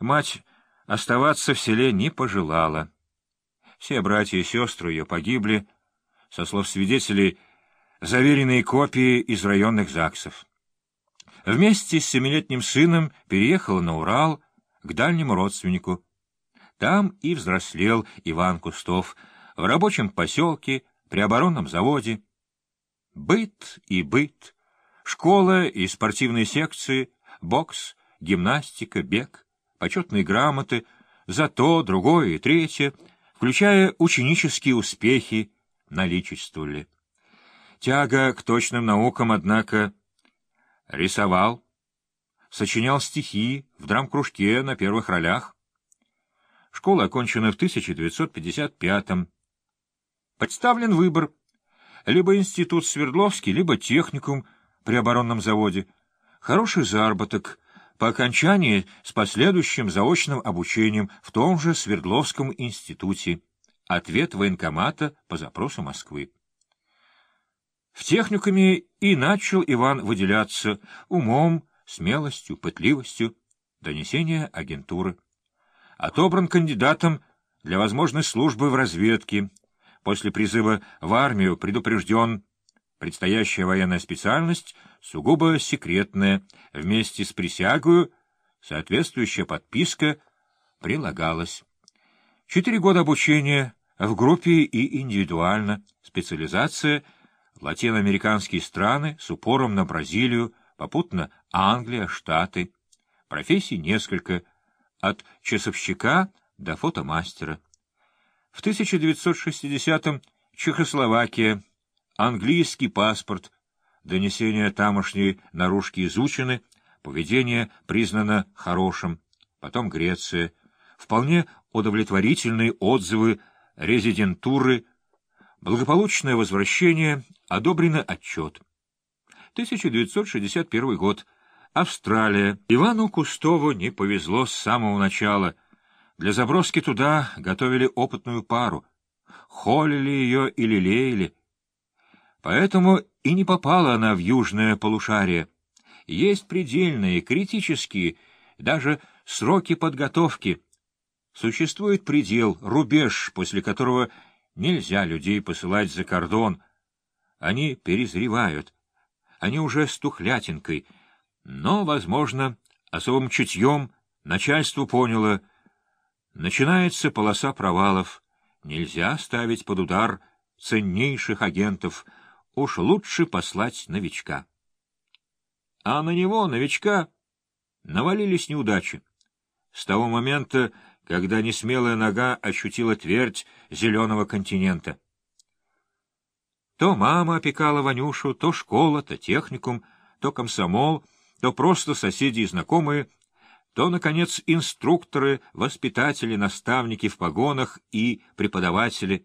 Мать оставаться в селе не пожелала. Все братья и сестры ее погибли, со слов свидетелей, заверенные копии из районных ЗАГСов. Вместе с семилетним сыном переехала на Урал к дальнему родственнику. Там и взрослел Иван Кустов, в рабочем поселке, при оборонном заводе. Быт и быт, школа и спортивные секции, бокс, гимнастика, бег, почетные грамоты за то, другое и третье, включая ученические успехи, наличествовали. Тяга к точным наукам, однако, рисовал, сочинял стихи в драм-кружке на первых ролях. Школа окончена в 1955-м. Представлен выбор — либо институт Свердловский, либо техникум при оборонном заводе. Хороший заработок по окончании с последующим заочным обучением в том же Свердловском институте. Ответ военкомата по запросу Москвы. В техникуме и начал Иван выделяться умом, смелостью, пытливостью, донесения агентуры. Отобран кандидатом для возможной службы в разведке. После призыва в армию предупрежден. Предстоящая военная специальность сугубо секретная. Вместе с присягою соответствующая подписка прилагалась. Четыре года обучения в группе и индивидуально, специализация — латиноамериканские страны с упором на Бразилию, попутно Англия, Штаты. Профессий несколько, от часовщика до фотомастера. В 1960-м Чехословакия, английский паспорт, донесения тамошней наружки изучены, поведение признано хорошим, потом Греция, вполне удовлетворительные отзывы резидентуры Благополучное возвращение, одобрено отчет. 1961 год. Австралия. Ивану Кустову не повезло с самого начала. Для заброски туда готовили опытную пару. Холили ее и лелеяли. Поэтому и не попала она в южное полушарие. Есть предельные, критические, даже сроки подготовки. Существует предел, рубеж, после которого Нельзя людей посылать за кордон. Они перезревают. Они уже с тухлятинкой. Но, возможно, особым чутьем начальство поняло. Начинается полоса провалов. Нельзя ставить под удар ценнейших агентов. Уж лучше послать новичка. А на него, новичка, навалились неудачи. С того момента когда несмелая нога ощутила твердь зеленого континента. То мама опекала Ванюшу, то школа, то техникум, то комсомол, то просто соседи и знакомые, то, наконец, инструкторы, воспитатели, наставники в погонах и преподаватели.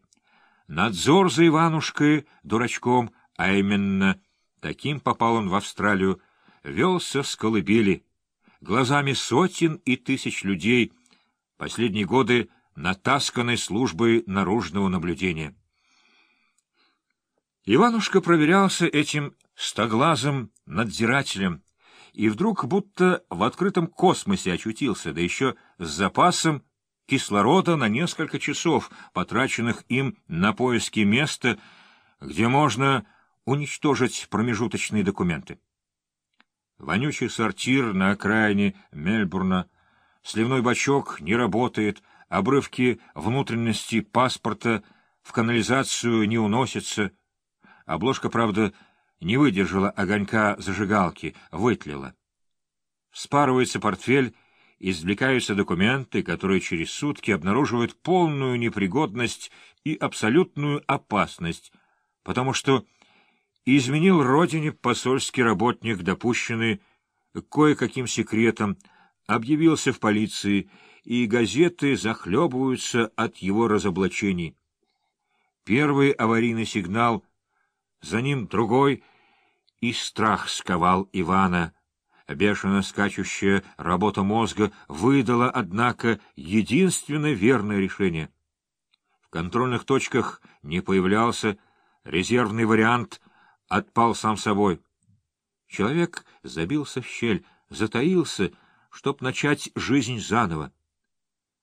Надзор за Иванушкой, дурачком, а именно таким попал он в Австралию, велся с колыбели, глазами сотен и тысяч людей — последние годы натасканной службой наружного наблюдения. Иванушка проверялся этим стоглазым надзирателем, и вдруг будто в открытом космосе очутился, да еще с запасом кислорода на несколько часов, потраченных им на поиски места, где можно уничтожить промежуточные документы. Вонючий сортир на окраине Мельбурна сливной бачок не работает, обрывки внутренности паспорта в канализацию не уносятся. Обложка, правда, не выдержала огонька зажигалки, вытлила. Спарывается портфель, извлекаются документы, которые через сутки обнаруживают полную непригодность и абсолютную опасность, потому что изменил родине посольский работник, допущенный кое-каким секретом, объявился в полиции, и газеты захлебываются от его разоблачений. Первый аварийный сигнал, за ним другой, и страх сковал Ивана. Бешено скачущая работа мозга выдала, однако, единственно верное решение. В контрольных точках не появлялся, резервный вариант отпал сам собой. Человек забился в щель, затаился, чтоб начать жизнь заново.